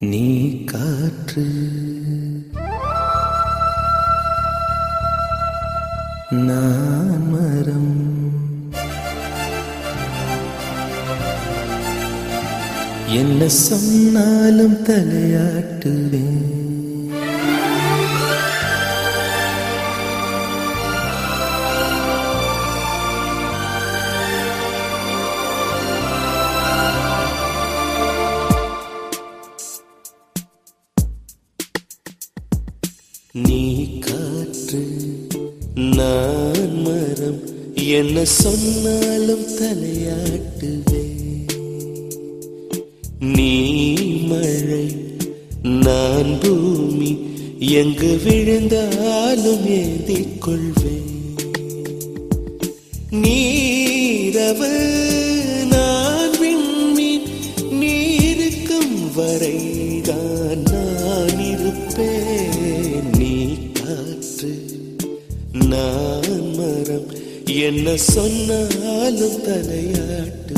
நீ காற்று. நான் மரம். என்ன சொன்னாலும் தலையாட்டுவேன். நீ காற்று நான் மரம் என்ன சொன்னாலும் தலையாட்டுவே. நீ மழை நான் பூமி எங்கு விழுந்தாலும் ஏந்திக் கொள்வே நீரவு மரம். என்ன சொன்னாலும் தலையாட்டு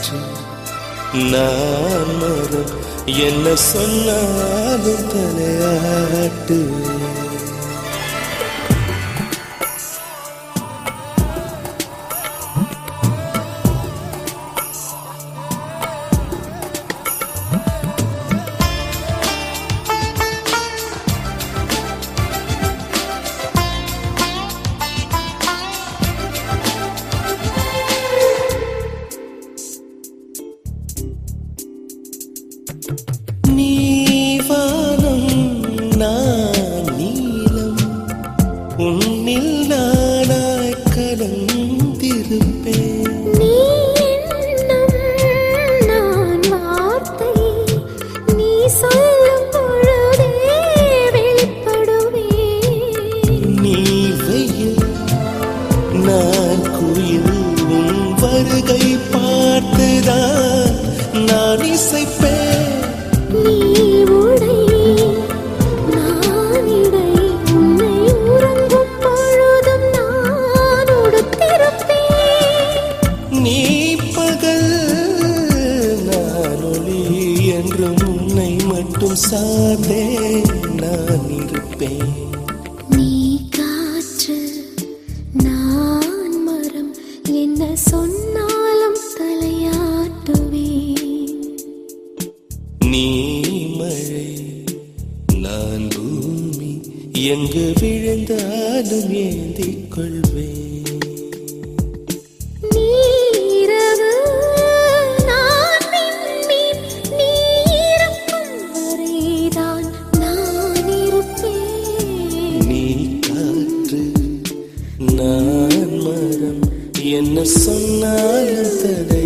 காற்று. நான் மரம் என்ன சொன்னாலும் தலையாட்டு உன்னில் நானாய் கலந்திருப்பேன். நீ எண்ணம் நான் வார்த்தை நீ சொல்லும் பொழுதே வெளிப்படுவேன் நீ வெயில் நான் குயில் உன் வருகை பார்த்துதான் நான் இசைப்பேன் மட்டும் சார்ந்தே நான் இருப்பேன். நீ காற்று நான் மரம் என்ன சொன்னாலும் தலையாட்டுவேன். நீ மழை நான் பூமி எங்கு விழுந்தாலும் ஏந்திக் கொள்வேன். என்ன சொன்னாலும் தடையாக